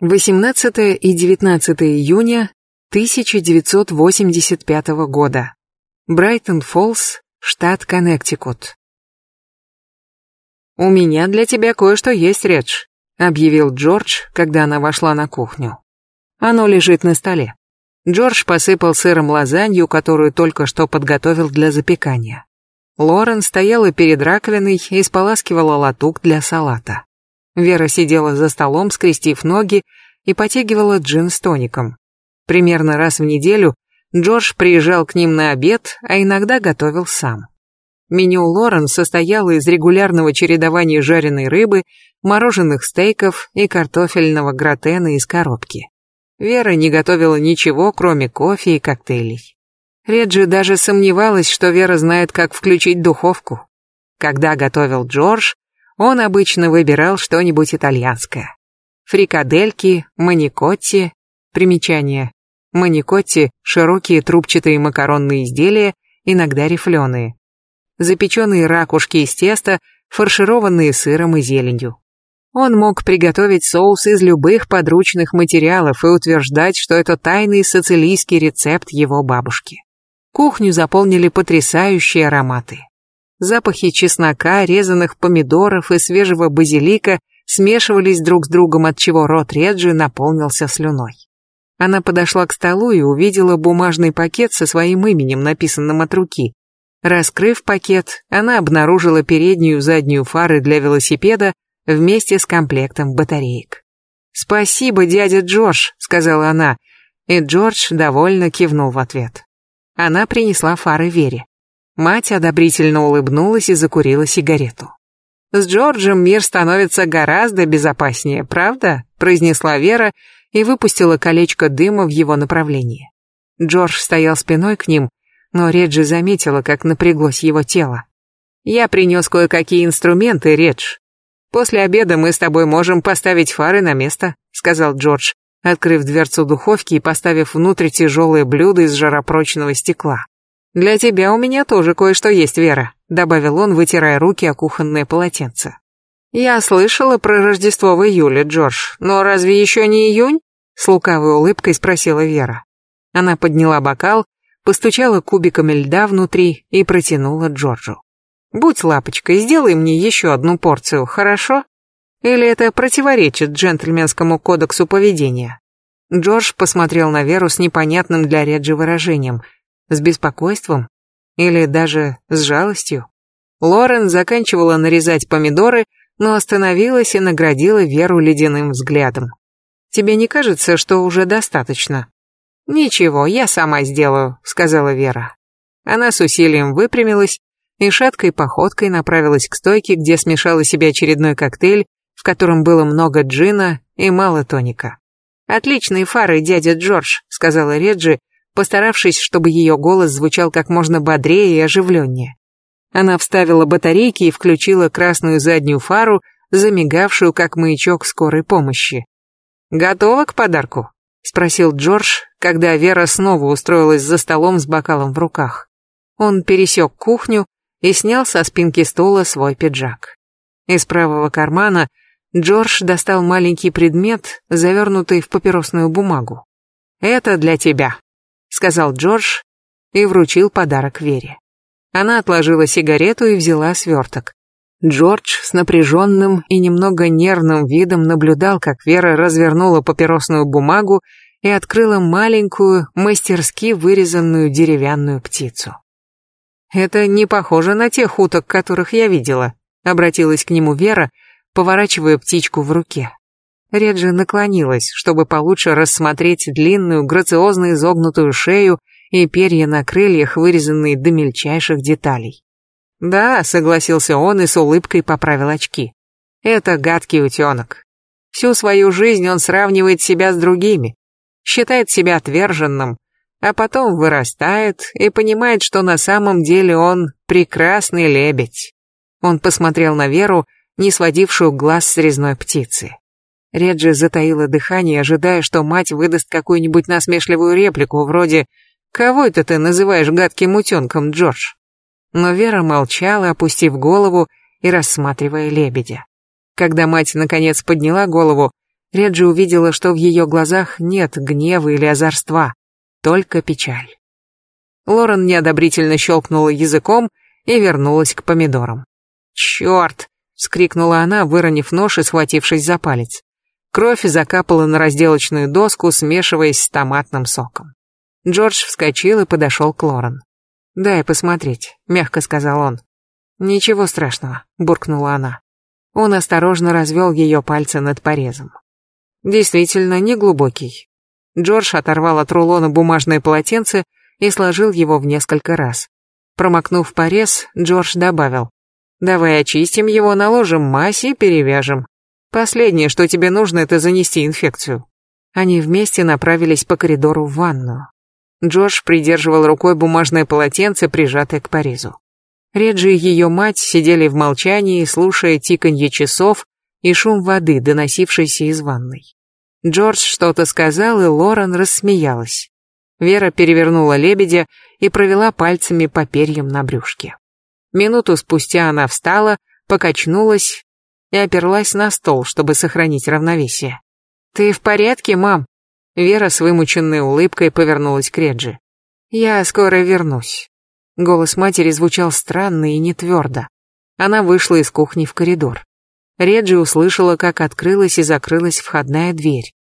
18 и 19 июня 1985 года. Брайтон-Фоллс, штат Коннектикут. «У меня для тебя кое-что есть, Редж», — объявил Джордж, когда она вошла на кухню. «Оно лежит на столе». Джордж посыпал сыром лазанью, которую только что подготовил для запекания. Лорен стояла перед раковиной и споласкивала латук для салата. Вера сидела за столом, скрестив ноги, и потягивала джин с тоником. Примерно раз в неделю Джордж приезжал к ним на обед, а иногда готовил сам. Меню Лорен состояло из регулярного чередования жареной рыбы, мороженых стейков и картофельного гратена из коробки. Вера не готовила ничего, кроме кофе и коктейлей. Реджи даже сомневалась, что Вера знает, как включить духовку. Когда готовил Джордж, он обычно выбирал что-нибудь итальянское. Фрикадельки, маникотти, примечание. Маникотти – широкие трубчатые макаронные изделия, иногда рифленые. Запеченные ракушки из теста, фаршированные сыром и зеленью. Он мог приготовить соус из любых подручных материалов и утверждать, что это тайный сицилийский рецепт его бабушки. Кухню заполнили потрясающие ароматы. Запахи чеснока, резаных помидоров и свежего базилика смешивались друг с другом, отчего рот Реджи наполнился слюной. Она подошла к столу и увидела бумажный пакет со своим именем, написанным от руки. Раскрыв пакет, она обнаружила переднюю и заднюю фары для велосипеда вместе с комплектом батареек. «Спасибо, дядя Джордж», — сказала она, и Джордж довольно кивнул в ответ. Она принесла фары Вере. Мать одобрительно улыбнулась и закурила сигарету. «С Джорджем мир становится гораздо безопаснее, правда?» произнесла Вера и выпустила колечко дыма в его направлении. Джордж стоял спиной к ним, но Реджи заметила, как напряглось его тело. «Я принес кое-какие инструменты, Редж. После обеда мы с тобой можем поставить фары на место», сказал Джордж, открыв дверцу духовки и поставив внутрь тяжелое блюдо из жаропрочного стекла. «Для тебя у меня тоже кое-что есть, Вера», добавил он, вытирая руки о кухонное полотенце. «Я слышала про Рождество в июле, Джордж, но разве еще не июнь?» С лукавой улыбкой спросила Вера. Она подняла бокал, постучала кубиками льда внутри и протянула Джорджу. «Будь лапочкой, сделай мне еще одну порцию, хорошо? Или это противоречит джентльменскому кодексу поведения?» Джордж посмотрел на Веру с непонятным для Реджи выражением – с беспокойством? Или даже с жалостью? Лорен заканчивала нарезать помидоры, но остановилась и наградила Веру ледяным взглядом. «Тебе не кажется, что уже достаточно?» «Ничего, я сама сделаю», — сказала Вера. Она с усилием выпрямилась и шаткой походкой направилась к стойке, где смешала себе очередной коктейль, в котором было много джина и мало тоника. «Отличные фары, дядя Джордж», — сказала Реджи, постаравшись, чтобы ее голос звучал как можно бодрее и оживленнее. Она вставила батарейки и включила красную заднюю фару, замигавшую как маячок скорой помощи. «Готова к подарку?» — спросил Джордж, когда Вера снова устроилась за столом с бокалом в руках. Он пересек кухню и снял со спинки стула свой пиджак. Из правого кармана Джордж достал маленький предмет, завернутый в папиросную бумагу. «Это для тебя», сказал Джордж и вручил подарок Вере. Она отложила сигарету и взяла сверток. Джордж с напряженным и немного нервным видом наблюдал, как Вера развернула папиросную бумагу и открыла маленькую, мастерски вырезанную деревянную птицу. «Это не похоже на тех уток, которых я видела», — обратилась к нему Вера, поворачивая птичку в руке. Реджи наклонилась, чтобы получше рассмотреть длинную, грациозно изогнутую шею и перья на крыльях, вырезанные до мельчайших деталей. «Да», — согласился он и с улыбкой поправил очки. «Это гадкий утенок. Всю свою жизнь он сравнивает себя с другими, считает себя отверженным, а потом вырастает и понимает, что на самом деле он прекрасный лебедь». Он посмотрел на Веру, не сводившую глаз с резной птицы. Реджи затаила дыхание, ожидая, что мать выдаст какую-нибудь насмешливую реплику, вроде «Кого это ты называешь гадким утенком, Джордж?» Но Вера молчала, опустив голову и рассматривая лебедя. Когда мать наконец подняла голову, Реджи увидела, что в ее глазах нет гнева или озорства, только печаль. Лорен неодобрительно щелкнула языком и вернулась к помидорам. «Черт!» — вскрикнула она, выронив нож и схватившись за палец. Кровь закапала на разделочную доску, смешиваясь с томатным соком. Джордж вскочил и подошел к Лорен. «Дай посмотреть», — мягко сказал он. «Ничего страшного», — буркнула она. Он осторожно развел ее пальцы над порезом. Действительно, неглубокий. Джордж оторвал от рулона бумажное полотенце и сложил его в несколько раз. Промокнув порез, Джордж добавил. «Давай очистим его, наложим мазь и перевяжем. Последнее, что тебе нужно, это занести инфекцию». Они вместе направились по коридору в ванную. Джордж придерживал рукой бумажное полотенце, прижатое к порезу. Реджи и ее мать сидели в молчании, слушая тиканье часов и шум воды, доносившийся из ванной. Джордж что-то сказал, и Лорен рассмеялась. Вера перевернула лебедя и провела пальцами по перьям на брюшке. Минуту спустя она встала, покачнулась и оперлась на стол, чтобы сохранить равновесие. «Ты в порядке, мам?» Вера с вымученной улыбкой повернулась к Реджи. «Я скоро вернусь». Голос матери звучал странно и нетвердо. Она вышла из кухни в коридор. Реджи услышала, как открылась и закрылась входная дверь.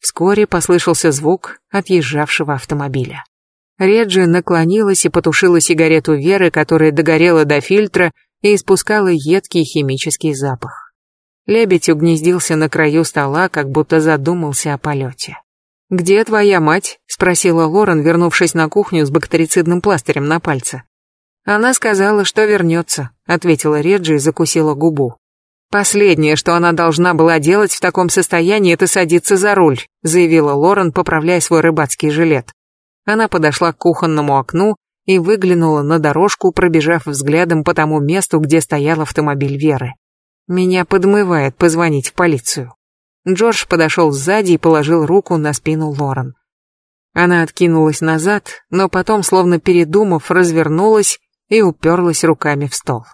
Вскоре послышался звук отъезжавшего автомобиля. Реджи наклонилась и потушила сигарету Веры, которая догорела до фильтра и испускала едкий химический запах. Лебедь угнездился на краю стола, как будто задумался о полете. «Где твоя мать?» — спросила Лорен, вернувшись на кухню с бактерицидным пластырем на пальце. «Она сказала, что вернется», — ответила Реджи и закусила губу. «Последнее, что она должна была делать в таком состоянии, это садиться за руль», — заявила Лорен, поправляя свой рыбацкий жилет. Она подошла к кухонному окну и выглянула на дорожку, пробежав взглядом по тому месту, где стоял автомобиль Веры. «Меня подмывает позвонить в полицию». Джордж подошел сзади и положил руку на спину Лорен. Она откинулась назад, но потом, словно передумав, развернулась и уперлась руками в стол.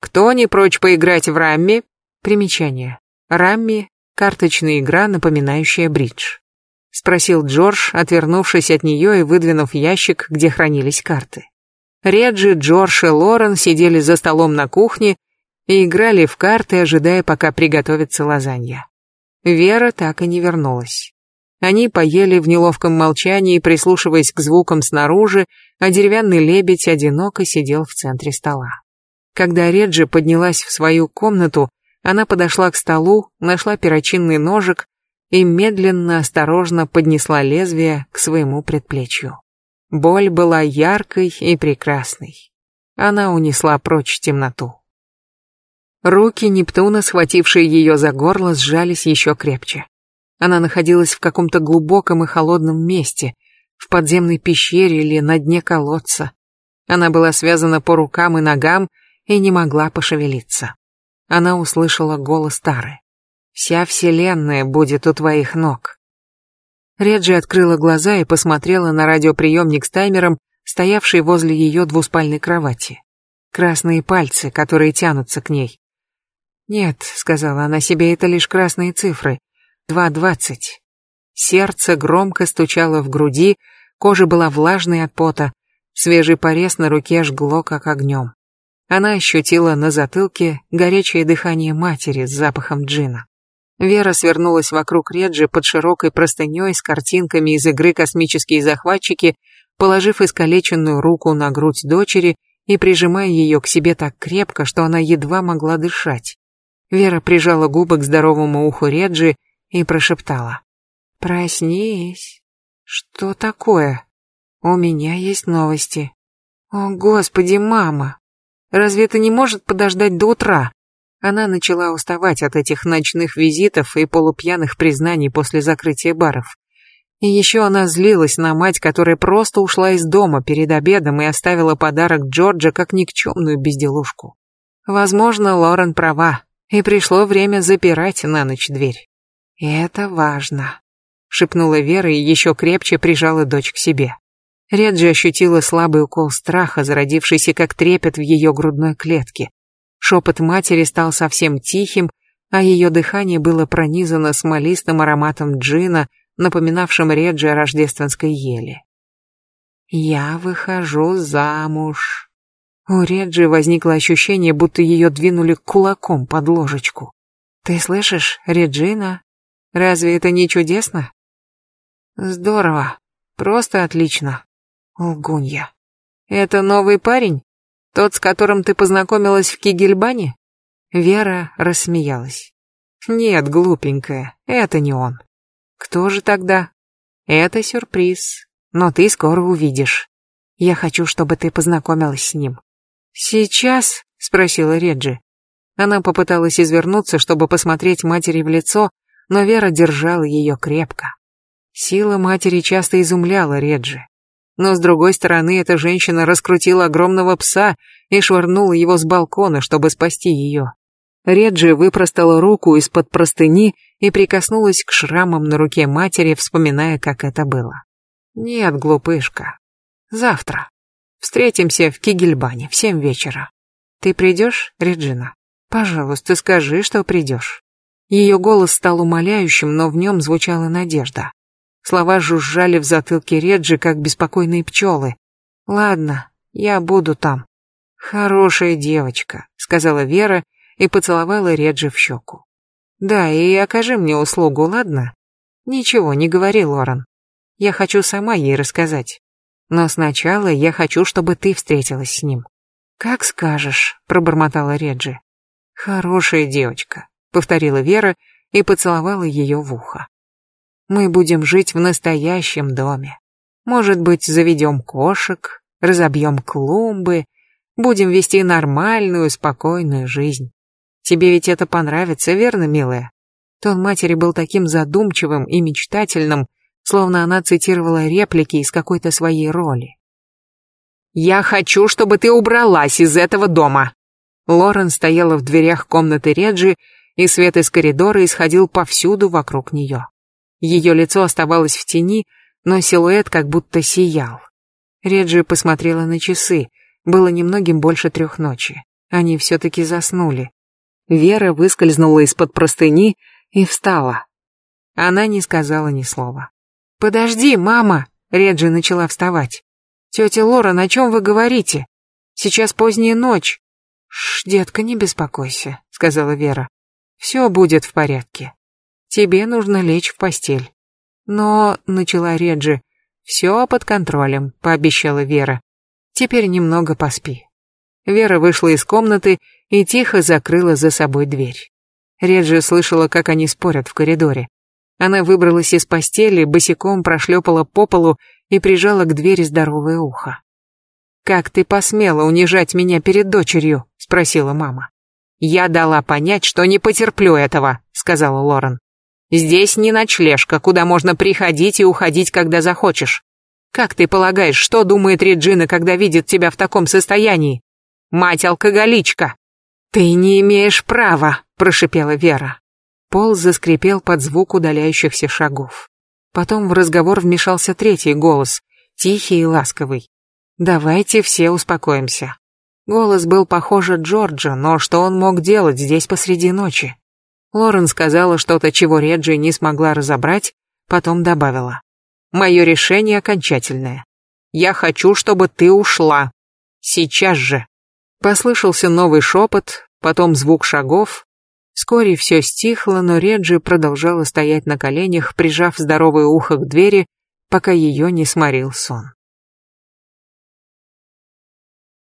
«Кто не прочь поиграть в рамми?» Примечание. Рамми — карточная игра, напоминающая бридж. Спросил Джордж, отвернувшись от нее и выдвинув ящик, где хранились карты. Реджи, Джордж и Лорен сидели за столом на кухне и играли в карты, ожидая, пока приготовится лазанья. Вера так и не вернулась. Они поели в неловком молчании, прислушиваясь к звукам снаружи, а деревянный лебедь одиноко сидел в центре стола. Когда Реджи поднялась в свою комнату, она подошла к столу, нашла перочинный ножик и медленно, осторожно поднесла лезвие к своему предплечью. Боль была яркой и прекрасной. Она унесла прочь темноту. Руки Нептуна, схватившие ее за горло, сжались еще крепче. Она находилась в каком-то глубоком и холодном месте, в подземной пещере или на дне колодца. Она была связана по рукам и ногам и не могла пошевелиться. Она услышала голос Тары. «Вся вселенная будет у твоих ног». Реджи открыла глаза и посмотрела на радиоприемник с таймером, стоявший возле ее двуспальной кровати. Красные пальцы, которые тянутся к ней. «Нет», — сказала она себе, — «это лишь красные цифры. Два двадцать». Сердце громко стучало в груди, кожа была влажной от пота, свежий порез на руке жгло, как огнем. Она ощутила на затылке горячее дыхание матери с запахом джина. Вера свернулась вокруг Реджи под широкой простыней с картинками из игры «Космические захватчики», положив искалеченную руку на грудь дочери и прижимая ее к себе так крепко, что она едва могла дышать. Вера прижала губы к здоровому уху Реджи и прошептала. «Проснись. Что такое? У меня есть новости. О, Господи, мама! Разве это не может подождать до утра?» Она начала уставать от этих ночных визитов и полупьяных признаний после закрытия баров. И еще она злилась на мать, которая просто ушла из дома перед обедом и оставила подарок Джорджа как никчемную безделушку. Возможно, Лорен права и пришло время запирать на ночь дверь. И это важно, шепнула Вера и еще крепче прижала дочь к себе. Реджи ощутила слабый укол страха, зародившийся как трепет в ее грудной клетке. Шепот матери стал совсем тихим, а ее дыхание было пронизано смолистым ароматом джина, напоминавшим Реджи о рождественской еле. «Я выхожу замуж». У Реджи возникло ощущение, будто ее двинули кулаком под ложечку. «Ты слышишь, Реджина? Разве это не чудесно?» «Здорово. Просто отлично. Лгунья. Это новый парень? Тот, с которым ты познакомилась в Кигельбане?» Вера рассмеялась. «Нет, глупенькая, это не он. Кто же тогда? Это сюрприз, но ты скоро увидишь. Я хочу, чтобы ты познакомилась с ним». «Сейчас?» — спросила Реджи. Она попыталась извернуться, чтобы посмотреть матери в лицо, но Вера держала ее крепко. Сила матери часто изумляла Реджи. Но с другой стороны, эта женщина раскрутила огромного пса и швырнула его с балкона, чтобы спасти ее. Реджи выпростала руку из-под простыни и прикоснулась к шрамам на руке матери, вспоминая, как это было. «Нет, глупышка. Завтра. Встретимся в Кигельбане в семь вечера. Ты придешь, Реджина? Пожалуйста, скажи, что придешь». Ее голос стал умоляющим, но в нем звучала надежда. Слова жужжали в затылке Реджи, как беспокойные пчелы. «Ладно, я буду там». «Хорошая девочка», — сказала Вера и поцеловала Реджи в щеку. «Да, и окажи мне услугу, ладно?» «Ничего, не говори, Лорен. Я хочу сама ей рассказать. Но сначала я хочу, чтобы ты встретилась с ним». «Как скажешь», — пробормотала Реджи. «Хорошая девочка», — повторила Вера и поцеловала ее в ухо. «Мы будем жить в настоящем доме. Может быть, заведем кошек, разобьем клумбы, будем вести нормальную, спокойную жизнь. Тебе ведь это понравится, верно, милая? Тон матери был таким задумчивым и мечтательным, словно она цитировала реплики из какой-то своей роли. «Я хочу, чтобы ты убралась из этого дома!» Лорен стояла в дверях комнаты Реджи, и свет из коридора исходил повсюду вокруг нее. Ее лицо оставалось в тени, но силуэт как будто сиял. Реджи посмотрела на часы, было немногим больше трех ночи. Они все-таки заснули. Вера выскользнула из-под простыни и встала. Она не сказала ни слова. «Подожди, мама!» — Реджи начала вставать. «Тетя Лора, на чем вы говорите? Сейчас поздняя ночь». «Шш, детка, не беспокойся», — сказала Вера. «Все будет в порядке. Тебе нужно лечь в постель». «Но», — начала Реджи, — «все под контролем», — пообещала Вера. «Теперь немного поспи». Вера вышла из комнаты и тихо закрыла за собой дверь. Реджи слышала, как они спорят в коридоре. Она выбралась из постели, босиком прошлепала по полу и прижала к двери здоровое ухо. «Как ты посмела унижать меня перед дочерью?» — спросила мама. «Я дала понять, что не потерплю этого», — сказала Лорен. «Здесь не ночлежка, куда можно приходить и уходить, когда захочешь. Как ты полагаешь, что думает Реджина, когда видит тебя в таком состоянии? Мать-алкоголичка!» «Ты не имеешь права», — прошипела Вера. Пол заскрипел под звук удаляющихся шагов. Потом в разговор вмешался третий голос, тихий и ласковый. «Давайте все успокоимся». Голос был похоже Джорджа, но что он мог делать здесь посреди ночи? Лорен сказала что-то, чего Реджи не смогла разобрать, потом добавила. «Мое решение окончательное. Я хочу, чтобы ты ушла. Сейчас же». Послышался новый шепот, потом звук шагов. Вскоре все стихло, но Реджи продолжала стоять на коленях, прижав здоровое ухо к двери, пока ее не сморил сон.